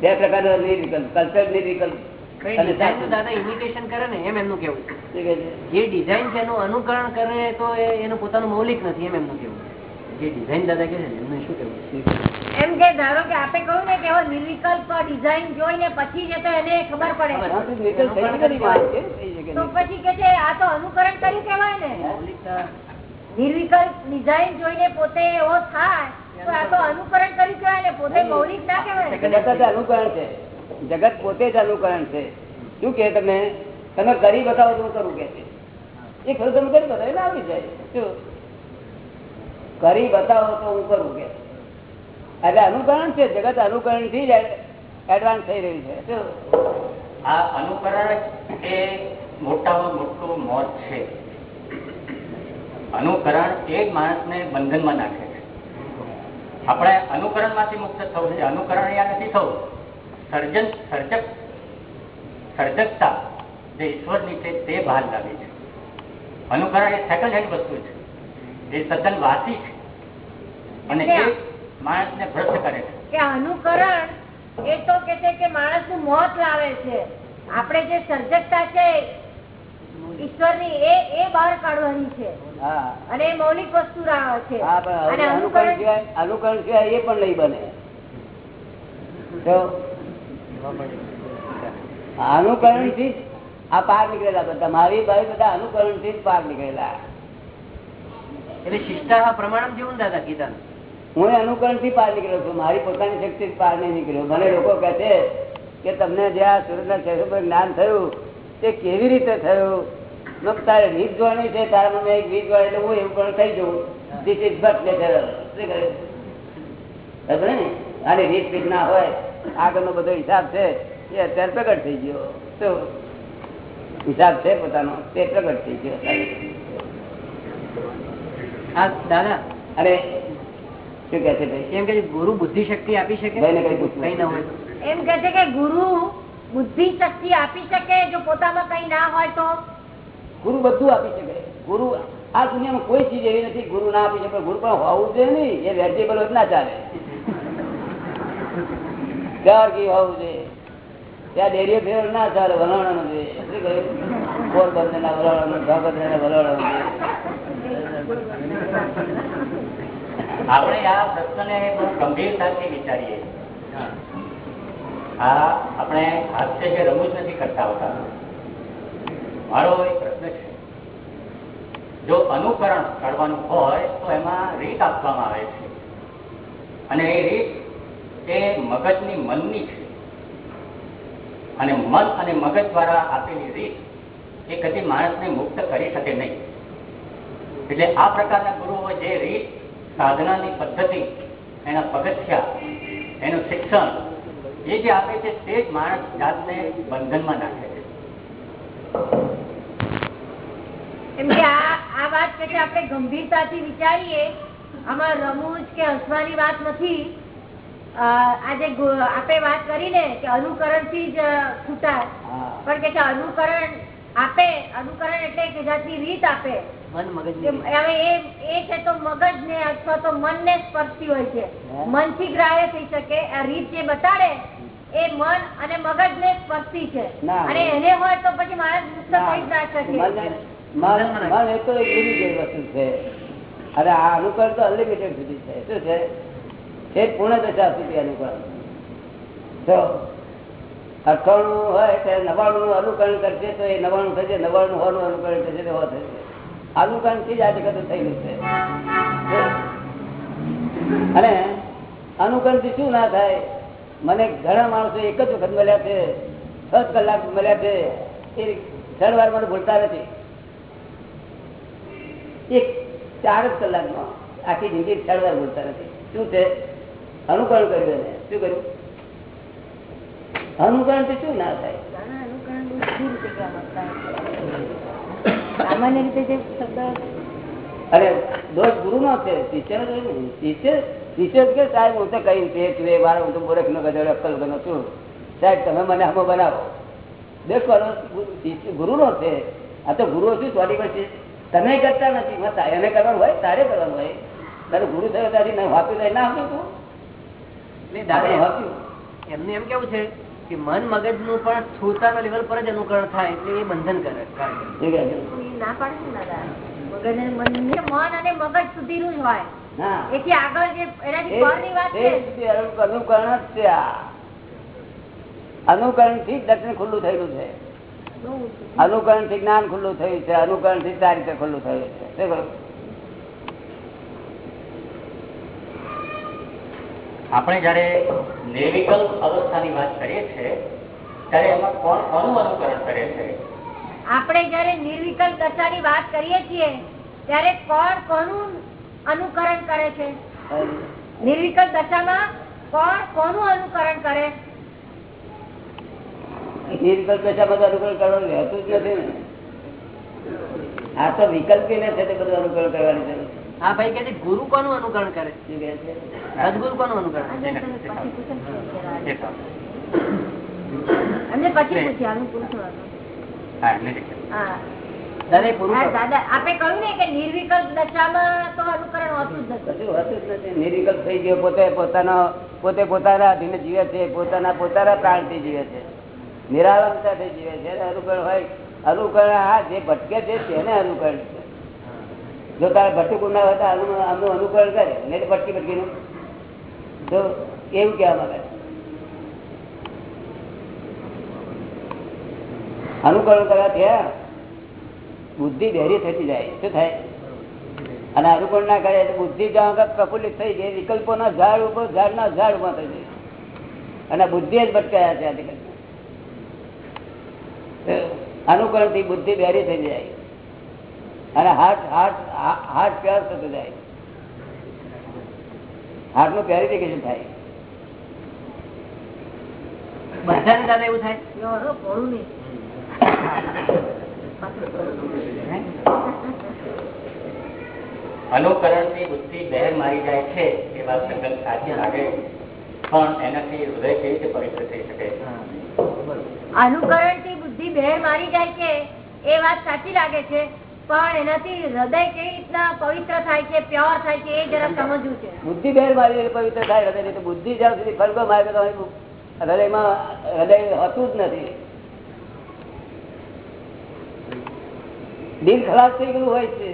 બે પ્રકારનો નિર્વિકલ્પ કલ્ચર નિર્વિકલ્પ કઈ અને ડિઝાઇન તો દાદા ઇમિટેશન કરે ને એમ એમનું કેવું છે? શું કહે છે? જે ડિઝાઇન છે એનું અનુકરણ કરે તો એનું પોતાનું મૌલિક નથી એમ એમનું કેવું જે ડિઝાઇન દાદા કે છે એમનું શું કેવું એમ કે ધારો કે આપે કહ્યું ને કે હવે નિર્વિકલ્પ ડિઝાઇન જોઈને પછી જ તો એને ખબર પડે. તો પછી કે છે આ તો અનુકરણ કર્યું કેવાય ને. નિર્વિકલ્પ ડિઝાઇન જોઈને પોતે એવો થાય તો આ તો અનુકરણ કર્યું કેવાય ને પોતે મૌલિક ના કહેવાય. જગત અનુકરણ છે. જગત પોતે જ અનુકરણ છે. શું કે તમે તમે કરી બતાવો તો કરું કે છે? એ ખરું તમે કરી બતાવો એટલે આવી જાય. શું? કરી બતાવો તો હું કરું કે એટલે અનુકરણ છે જગત અનુકરણથી જ એડવાન્સ થઈ રહ્યું છે. આ અનુકરણ એ મોટામાં મોટું મોત છે. અનુકરણ એ જ માણસને બંધનમાં નાખે છે. આપણે અનુકરણમાંથી મુક્ત થવું છે અનુકરણ યા નથી થવું. સર્જન સર્જક સર્જકતા જે ઈશ્વરની છે તે બહાર લાવી છે. અનુકરણ એ સેકન્ડ હેન્ડ વસ્તુ છે. એ સદન વાસી છે. અને એ માણસને ભ્રષ્ટ કરે છે. કે અનુકરણ એ તો કે છે કે માણસનું મોત લાવે છે. આપણે જે સર્જકતા છે ઈશ્વરની એ એ બહાર કાઢવાની છે. અને એ મૌલિક વસ્તુ છે. અને અનુકરણ સિવાય અનુકરણ સિવાય એ પણ નહીં બને. અનુકરણથી આ પાર નીકળેલા બધા. મારી ભાઈ બધા અનુકરણથી જ પાર નીકળેલા. એટલે શિષ્ટા પ્રમાણમ જેવું ને દાદા ગીતા હું અનુકરણથી પાર નીકળ્યો છું. મારી પોતાની શક્તિ પાર નહીં નીકળ્યો. મને લોકો કહે છે કે તમને જે આ સુરતના પર જ્ઞાન થયું તે કેવી રીતે થયું? તારે રીત જોવાની છે તારા મને એક રીત જોડે એટલે હું એવું પણ થઈ જવું ધીસ ઇઝ બટ? ખબર ને? આની રીત રીત ના હોય આગળનો બધો હિસાબ છે એ અત્યારે પ્રગટ થઈ ગયો. તો હિસાબ છે પોતાનો તે પ્રગટ થઈ ગયો. હા દાદા અને શું કે છે ભાઈ? એમ કે ગુરુ બુદ્ધિ શક્તિ આપી શકે? કઈ ના હોય એમ કે છે કે ગુરુ બુદ્ધિ શક્તિ આપી શકે? જો પોતામાં કઈ ના હોય તો? ગુરુ બધું આપી શકે. ગુરુ આ દુનિયામાં કોઈ ચીજ એવી નથી ગુરુ ના આપી શકે. ગુરુ પણ હોવું જોઈએ નહીં એ વેજીટેબલ જ ના ચાલે. ચાર હોવું જોઈએ. ત્યાં ડેરીઓ ફેર ના ચાલે વલણવાનું જોઈએ. શું કહ્યું પોરબંદર ના વલણવાનું ભાગોદર ના વલણવાનું આપણે આ પ્રશ્નને ગંભીરતાથી વિચારીએ આ આપણે હાસ્ય કે રમૂજ નથી કરતા હોતા. મારો એક પ્રશ્ન છે. જો અનુકરણ કરવાનું હોય તો એમાં રીત આપવામાં આવે છે. અને એ રીત એ મગજની મનની છે. અને મન અને મગજ દ્વારા આપેલી રીત એ કદી માણસને મુક્ત કરી શકે નહીં. એટલે આ પ્રકારના ગુરુઓ જે રીત સાધનાની પદ્ધતિ એના પગથિયા એનું શિક્ષણ એ જે આપે છે તે જ માણસ જાતને બંધનમાં નાખે છે. એમ કે આ આ વાત કે આપણે ગંભીરતાથી વિચારીએ આમાં રમૂજ કે હસવાની વાત નથી. આજે ગુ- આપે વાત કરીને કે અનુકરણથી જ છૂટાય. પણ કે અનુકરણ આપે અનુકરણ એટલે એક જાતની રીત આપે. મન મગજ કે હવે એ એ છે તો મગજ ને અથવા તો મન ને સ્પર્શતી હોય છે. મનથી ગ્રાહ્ય થઈ શકે આ રીત જે બતાડે એ મન અને મગજ ને સ્પર્શતી છે. અને એને હોય તો પછી માણસ મુક્ત થઈ જ ના શકે. મન મન મન એ તો લિમિટેડ વસ્તુ છે. અને આ અનુકરણ તો અનલિમિટેડ સુધી છે. શું છે? એ પૂર્ણ દશા સુધી અનુકરણ. તો અઠાણું હોય ત્યારે નવાણું અનુકરણ કરશે તો એ નવાણું થશે નવાણું હોવાનું અનુકરણ થશે તો હો થશે. અને અનુકરણ શું ના થાય? મને ઘણા માણસો એક જ વખત મળ્યા છે, છ કલાક મળ્યા છે, એ ત્રણ વાર મને ભૂલતા નથી. એક ચાર જ કલાકમાં આખી જિંદગી ત્રણ વાર ભૂલતા નથી. શું છે? અનુકરણ કર્યું એને. શું કર્યું? અનુકરણથી શું ના થાય અનુકરણ બહુ સ્થિર રીતે કહેવાતા સામાન્ય રીતે જે શબ્દ અરે દોષ ગુરુ નો છે શિષ્ય નો. શિષ્ય શિષ્ય કે સાહેબ હું તો કહ્યું છે એ હું તો મૂર્ખ નો ગધેડો અક્કલ વગરનો છું. સાહેબ તમે મને આમાં બનાવો. દેખો શિષ્ય ગુરુ નો છે. આ તો ગુરુ શું સોરી પછી તમે કરતા નથી. એને કરવાનું હોય? તારે કરવાનું હોય? તારે ગુરુ થયો ત્યાંથી વાપી લઈ ના આપ્યું તું? એમને વાપ્યું એમ કેવું છે? કે મન મગજનું પણ સ્થૂળતાના લેવલ પર જ અનુકરણ થાય એટલે એ બંધન કરે કાર્ય. ઠીક છે. એ ના પાડે ને દાદા. મગજ અને મન ને મન અને મગજ સુધીનું જ હોય. હા એથી આગળ જે એનાથી પરની વાત છે. અનુકરણથી જ દર્શન ખુલ્લું થયેલું છે. અનુકરણથી જ્ઞાન ખુલ્લું થયું છે અનુકરણથી ચારિત્ર ખુલ્લું થયું છે શું કહ્યું? આપણે જયારે નિર્વિકલ્પ અવસ્થાની વાત કરીએ છીએ ત્યારે એમાં કોણ કોનું અનુકરણ કરે છે? આપણે જયારે નિર્વિકલ્પ દશાની વાત કરીએ છીએ ત્યારે કોણ કોનું અનુકરણ કરે છે? નિર્વિકલ્પ દશામાં કોણ કોનું અનુકરણ કરે? નિર્વિકલ્પ દશામાં અનુકરણ કરવાનું રહેતું જ નથી ને. આ તો વિકલ્પી ને છે તે બધું અનુકરણ કરવાની જરૂર છે. હા ભાઈ કે ગુરુ કોનું અનુકરણ કરે? છે? સદગુરુ કોનું અનુકરણ નિર્વિકલ્પ દશામાં તો અનુકરણ હોતું જ નથી કશું હોતું જ નથી. નિર્વિકલ્પ થઈ ગયો પોતે પોતાનો પોતે પોતાના અધીને જીવે છે પોતાના પોતાના પ્રાણથી જીવે છે. નિરાલંબતાથી જીવે છે. અનુકરણ હોય અનુકરણ હા જે ભટકે છે તેને અનુકરણ છે. જો તારે ભટકું ના હોય તો આમનું અનુકરણ કરે ને ભટકી ભટકીનું તો એવું કહેવા માંગે અનુકરણ કરવા હા, બુદ્ધિ બેરી થતી જાય. શું થાય? અને અનુકૂળ ના કરે તો બુદ્ધિ જ્યાં પ્રફુલ્લિત થઈ ગઈ વિકલ્પોના ઝાડ ઉપર ઝાડના ઝાડ ઊભા થઈ જાય. અને બુદ્ધિ જ ભટકાયા છે અનુકરણથી બુદ્ધિ બેરી થઈ જાય. અને હાથ હાથ હાથ પ્યાર થતો જાય. હાર્ટનું પ્યોરિફિકેશન થાય. બધાને દાદા એવું થાય? યો, નહીં. અનુકરણથી બુદ્ધિ બહેર મારી જાય છે એ વાત સંગત સાચી લાગે. પણ એનાથી હૃદય કેવી રીતે પવિત્ર થઈ શકે? અનુકરણથી બુદ્ધિ બહેર મારી જાય છે એ વાત સાચી લાગે છે. પણ એનાથી હૃદય કેવી રીતના પવિત્ર થાય છે પ્યોર થાય છે એ જરા સમજવું છે. બુદ્ધિ બેર મારી પવિત્ર થાય હૃદય તો બુદ્ધિ જ્યાં સુધી ફરકો મારે તો હૃદયમાં હૃદય હતું જ નથી. દિલ ખલાસ થઈ ગયું હોય છે?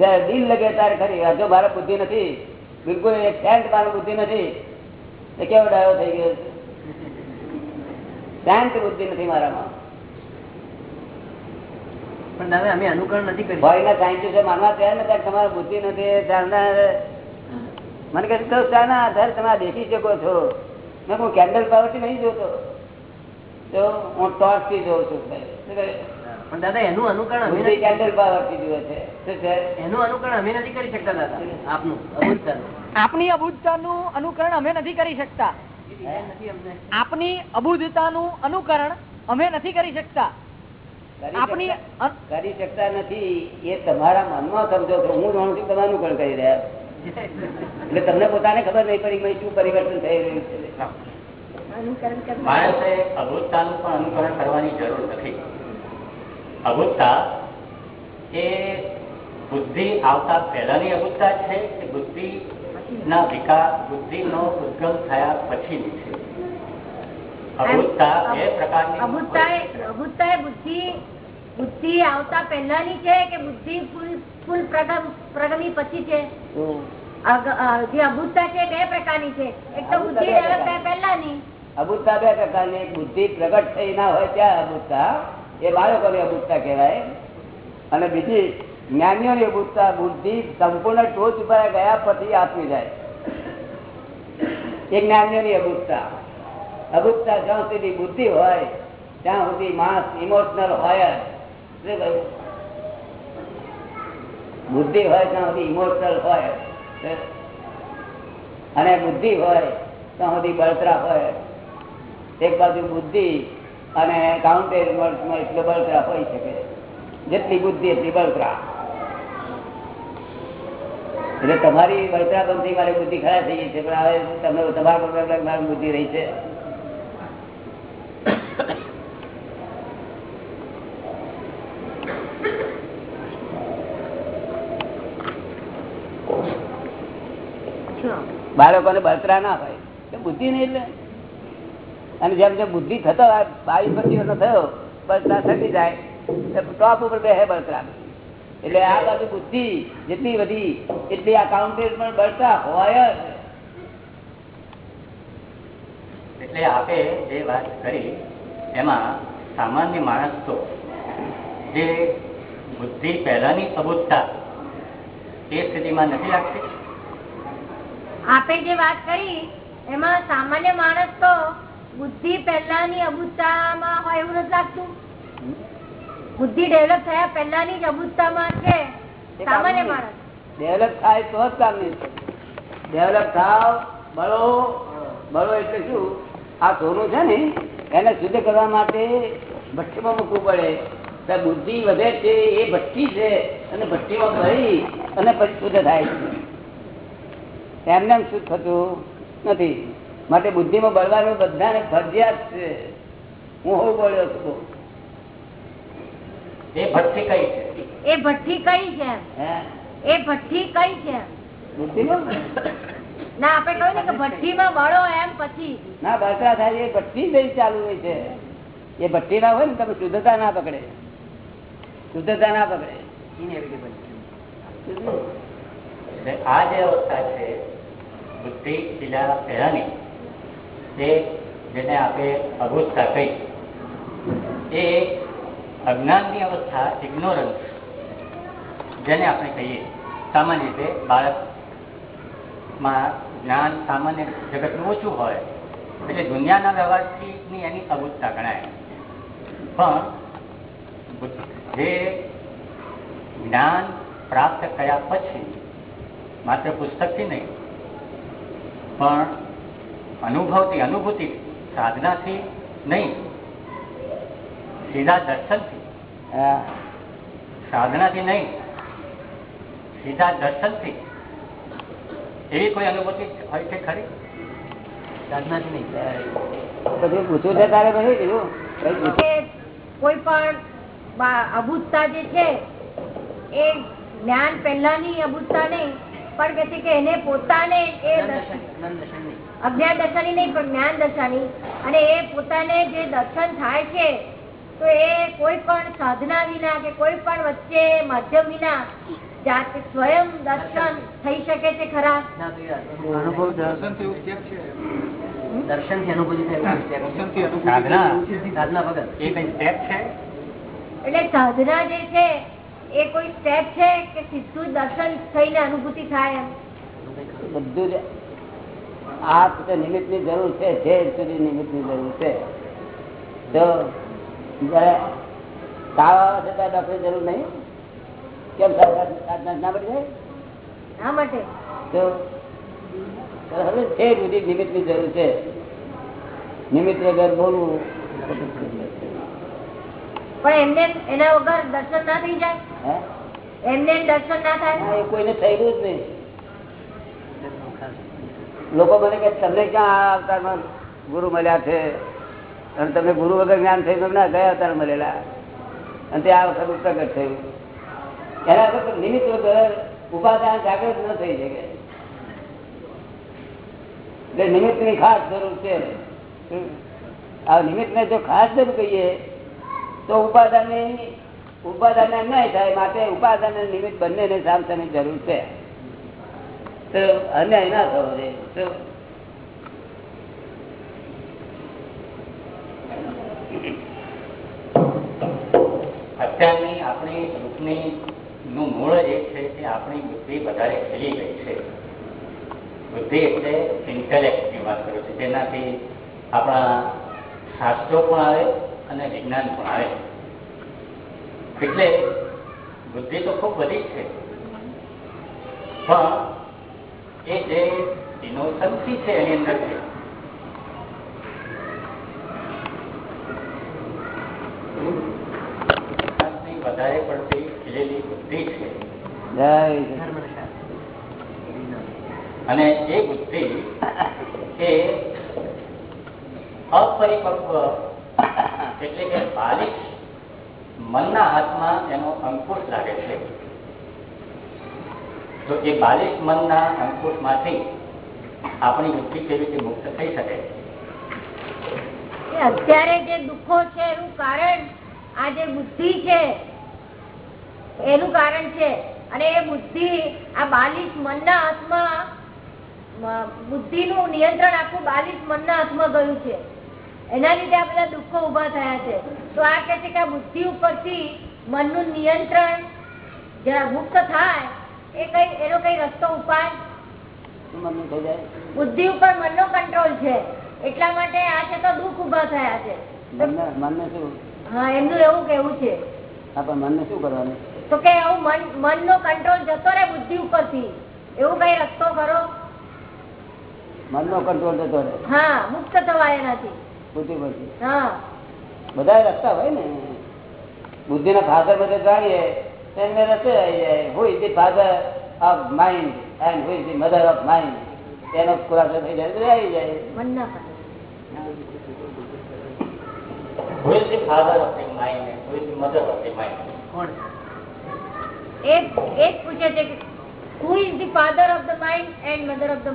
જયારે દિલ લગે ત્યારે ખરી. જો મારે બુદ્ધિ નથી બિલકુલ એક સેન્ટ મારો બુદ્ધિ નથી તો કેવો ડાયો થઈ ગયો છે? શાંત બુદ્ધિ નથી મારામાં. પણ દાદા અમે અનુકરણ નથી કરી ભાઈના સાયન્ટિસ્ટો માનવા તૈયાર નથી કે બુદ્ધિ નથી ચાલના મને કહે તો શાના આધારે તમે દેખી શકો છો. મેં હું કેન્ડલ પાવરથી નહીં જોતો. તો હું ટોર્ચથી જોઉં છું પણ દાદા એનું અનુકરણ અમે નથી કેન્ડલ પાવરથી જુએ છે. છે? એનું અનુકરણ અમે નથી કરી શકતા દાદા. આપનું અબુદ્ધાનું. આપની અબુદ્ધતાનું અનુકરણ અમે નથી કરી શકતા. નું આપની અબુદ્ધતાનું અનુકરણ અમે નથી કરી શકતા. કરી શકતા- અ- કરી શકતા નથી એ તમારા મનમાં સમજો છો. હું જાણું છું તમારું પણ કરી રહ્યા એટલે તમને પોતાને ખબર નહીં પડી કે શું પરિવર્તન થઈ રહ્યું છે. માણસે અભૂતતાનું પણ અનુકરણ કરવાની જરૂર નથી. અભૂતતા એ બુદ્ધિ આવતા પહેલાની અભૂતતા છે કે બુદ્ધિ ના વિકાસ બુદ્ધિનો ઉદ્ગમ થયા પછીની છે અભૂતતા બે પ્રકારની અભૂતતા એ- અભૂતતા એ બુદ્ધિ. આવતા પહેલાની છે કે બુદ્ધિ ફૂલ પ્રગમી પછી છે? જે અભૂતતા છે બે પ્રકારની છે. એક તો બુદ્ધિ પહેલાની. અબુદ્ધતા બે પ્રકારની. બુદ્ધિ પ્રગટ થઈ ના હોય ત્યાં અભૂતતા એ બાળકોની અભૂતતા કહેવાય. અને બીજી જ્ઞાનીઓની અભૂતતા બુદ્ધિ સંપૂર્ણ ટોચ ઉપર ગયા પછી આપવી જાય એ જ્ઞાનીઓની અબુદ્ધતા અબુદ્ધતા જ્યાં સુધી બુદ્ધિ હોય, ત્યાં સુધી માણસ ઇમોશનલ હોય જ. બુદ્ધિ હોય ત્યાં સુધી ઇમોશનલ હોય અને બુદ્ધિ હોય ત્યાં સુધી બળતરા હોય એક બાજુ બુદ્ધિ અને કાઉન્ટર એટલે બળતરા હોઈ શકે. જેટલી બુદ્ધિ એટલી બળતરા. એટલે તમારી બળતરા બનતી મારી બુદ્ધિ ખરાબ થઈ ગઈ છે, પણ હવે તમે તમારા મારી બુદ્ધિ રહી છે. બાળકોને બળતરા ના હોય બુદ્ધિ નહીં એટલે. અને જેમ જેમ બુદ્ધિ થતો બાવીસ પચીસ વર્ષનો થયો, બળતરા થતી જાય ટોપ ઉપર બે બળતરા. એટલે આ બાજુ બુદ્ધિ જેટલી વધી, એટલી આ કાઉન્ટર પણ બળતરા હોય જ. એટલે આપે જે વાત કરી, એમાં સામાન્ય માણસ તો જે બુદ્ધિ પહેલાની અબૂતતા એ સ્થિતિમાં નથી રાખતી. આપે જે વાત કરી એમાં સામાન્ય માણસ તો બુદ્ધિ પહેલાની અબૂતતામાં હોય એવું નથી લાગતું. બુદ્ધિ ડેવલપ થયા પહેલાની જ અબૂતતામાં છે સામાન્ય માણસ. ડેવલપ થાય તો જ કામ નહીં ડેવલપ થાવ બળો બળો એટલે શું? આ સોનું છે ને એને શુદ્ધ કરવા માટે ભઠ્ઠીમાં મૂકવું પડે. તો બુદ્ધિ વધે છે એ ભઠ્ઠી છે. અને ભઠ્ઠીમાં ભરી અને પછી શુદ્ધ થાય છે. એમને એમ થતું? નથી. માટે બુદ્ધિમાં બળવાનું બધાને ફરજિયાત છે. હું હું બોલ્યો છું એ ભઠ્ઠી કઈ છે? એ ભઠ્ઠી કઈ છે? એ ભઠ્ઠી કઈ છે? બુદ્ધિમાં? ના આપણે કહ્યું ને કે ભઠ્ઠીમાં બળો એમ પછી. ના બળતરા થાય એ ભઠ્ઠી જ ચાલુ હોય છે. એ ભઠ્ઠી ના હોય ને તમે શુદ્ધતા ના પકડે. શુદ્ધતા ના પકડે. આ જે અવસ્થા છે બુદ્ધિ બીજા પહેલાની તે જેને આપણે અભૂતતા કહી. એ અજ્ઞાનની અવસ્થા ઇગ્નોરન્સ જેને આપણે કહીએ. સામાન્ય રીતે બાળકમાં જ્ઞાન સામાન્ય જગતનું ઓછું હોય, એટલે દુનિયાના વ્યવહારથી એની અભૂતતા ગણાય. પણ જે જ્ઞાન પ્રાપ્ત કર્યા પછી માત્ર પુસ્તકથી નહીં પણ અનુભવથી અનુભૂતિ સાધનાથી નહીં સીધા દર્શનથી. સાધનાથી નહીં સીધા દર્શનથી. એવી કોઈ અનુભૂતિ હોય છે ખરી? સાધનાથી નહીં. પછી પૂછવું છે તારે કે કોઈ પણ અભૂતતા જે છે એ જ્ઞાન પહેલાની અભૂતતા નહીં પણ કે છે કે એને પોતાને એ દર્શન દર્શન અજ્ઞાન દશાની નહીં પણ જ્ઞાન દશાની અને એ પોતાને જે દર્શન થાય છે તો એ કોઈ પણ સાધના વિના કે કોઈ પણ વચ્ચે માધ્યમ વિના જાતે સ્વયં દર્શન થઈ શકે છે ખરા? ના તો એ અનુભવ અનુભૂતિ એવું step છે. સાધના? સાધના વગર. એ કઈ સ્ટેપ છે? એટલે સાધના જે છે એ કોઈ સ્ટેપ છે કે સીધું દર્શન થઈને અનુભૂતિ થાય બધું જ આ નિમિત્તની જરૂર છે જે સુધી નિમિત્તની જરૂર છે. જો તાવ આવે છે ત્યારે ડોક્ટર જરૂર નહીં? કેમ સાધના ના પડી જાય? માટે? તો હવે છે સુધી નિમિત્તની જરૂર છે નિમિત્ત વગર બોલવું પણ એમને એના વગર દર્શન ના થઈ જાય? એમને દર્શન ના થાય? કોઈને થયેલું જ નહીં. લોકો મને કે તમને ક્યાં આ અવતારમાં ગુરુ મળ્યા છે? અને તમે ગુરુ વગર જ્ઞાન થયું તમને ના? ગયા અવતાર મળેલા? અને તે આ વખત પ્રગટ થયું. એના વગર નિમિત્ત વગર ઉપાદાન જાગૃત ન થઈ શકે. એટલે નિમિત્તની ખાસ જરૂર છે. આ નિમિત્ત ને જો ખાસ જરૂર કહીએ તો ઉપાદાન ઉપાદાન નહીં થાય માટે ઉપાદાન નિમિત્ત બંને ને સામસાની જરૂર છે. તો અન્યાય ના થવો જોઈએ. અત્યારની આપણી દુઃખની નું મૂળ એ છે કે આપણી બુદ્ધિ વધારે ખીલી ગઈ છે. બુદ્ધિ એટલે ઇન્ટેલેક્ટની વાત કરું છું. જેનાથી આપણા શાસ્ત્રો પણ આવે અને વિજ્ઞાન પણ આવે એટલે બુદ્ધિ તો ખૂબ બધી છે. પણ એ જે ઇનોસન્સી છે એની અંદર છે. વધારે પડતી ખીલેલી બુદ્ધિ છે. અને એ બુદ્ધિ એ અપરિપક્વ એટલે કે બાલિક મનના હાથમાં એનો અંકુશ લાગે છે. તો એ બાલિક મનના અંકુશમાંથી આપણી બુદ્ધિ કેવી રીતે મુક્ત થઈ શકે? અત્યારે જે દુઃખો છે એનું કારણ, આ જે બુદ્ધિ છે, એનું કારણ છે. અને એ બુદ્ધિ આ બાલિશ મનના હાથમાં બુદ્ધિનું નિયંત્રણ આખું બાલિશ મનના હાથમાં ગયું છે. એના લીધે આ બધા દુઃખો ઊભા થયા છે. તો આ કે છે કે આ બુદ્ધિ ઉપરથી મનનું નિયંત્રણ જરા મુક્ત થાય એ કઈ એનો કઈ રસ્તો ઉપાય? બુદ્ધિ ઉપર મનનો કંટ્રોલ છે. એટલા માટે આ છે તો દુઃખ ઊભા થયા છે. મનને મનને શું? હા એમનું એવું કેવું છે. આપણે મનને શું કરવાનું? તો કે આવું મન મનનો કંટ્રોલ જતો રહે બુદ્ધિ ઉપરથી. એવું કઈ રસ્તો કરો મનનો કંટ્રોલ જતો રહે. હા મુક્ત થવાય એનાથી. બુદ્ધિ પરથી હા. બધા રસ્તા હોય ને. બુદ્ધિના ફાધર બધે જાણીએ એમને રસ્તે આવી જાય. Who is the father of mind and who is the mother of mind એનો ખુલાસો થઈ જાય બધે આવી જાય. મનના Who is the father of the mind and who is the mother of the mind? કોણ? એ એ પૂછે છે કે who is the father of the mind and mother of the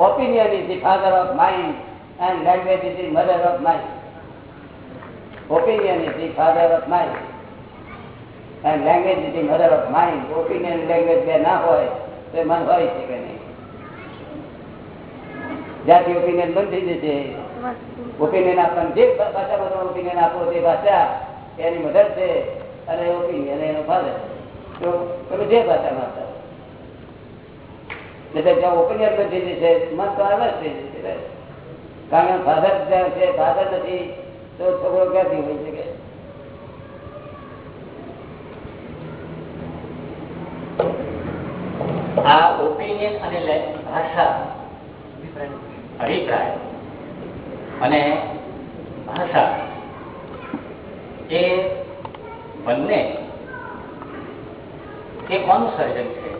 Opinion is the father of mind. And language is the mother of mind. Opinion is the father of mind. And language is the mother of mind. Opinion language બે ના હોય, તો મન હોય છે કે જ્યાંથી ઓપિનિયન બંધ થઈ જશે. ઓપિનિયન આપણને જે ભાષામાં તમે ઓપિનિયન આપો તે ભાષા એની મધર છે અને ઓપિનિયન એનો ફાધર તો તમે જે ભાષામાં આપતા એટલે જ્યાં ઓપિનિયન બંધ થઈ જશે, મન તો આગળ થઈ જશે. કારણ કે ફાધર છે ફાધર નથી તો છોકરો ક્યાંથી હોય શકે આ ઓપિનિયન અને ભાષા અભિપ્રાય અને ભાષા એ બંને એ કોનું સર્જન છે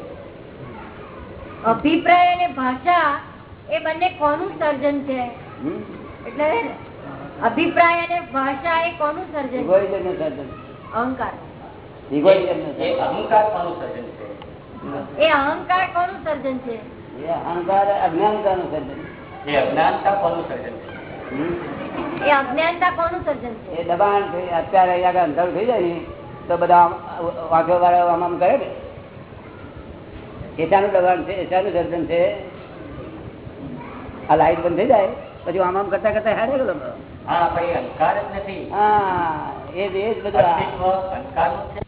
અભિપ્રાય અને ભાષા એ બંને કોનું સર્જન છે? એટલે અભિપ્રાય અને ભાષા એ કોનું સર્જન અહંકાર. એ અહંકાર કોનું સર્જન છે? એ અહંકાર કોનું સર્જન છે? એ અહંકાર અજ્ઞાનતા નું સર્જન એ અજ્ઞાનતા કોનું સર્જન છે? એ અજ્ઞાનતા કોનું સર્જન છે? એ દબાણ થઈ અત્યારે આગળ અંધારું થઈ જાય ને તો બધા વાંખો વાળા આમ આમ કરે ને. એ દબાણ છે એ શાનું સર્જન છે. આ લાઈટ બંધ થઈ જાય. પછી આમ આમ કરતા કરતા હેડે ગયો હા ભાઈ અહંકાર જ નથી. હા એ જ બધું અહંકાર છે.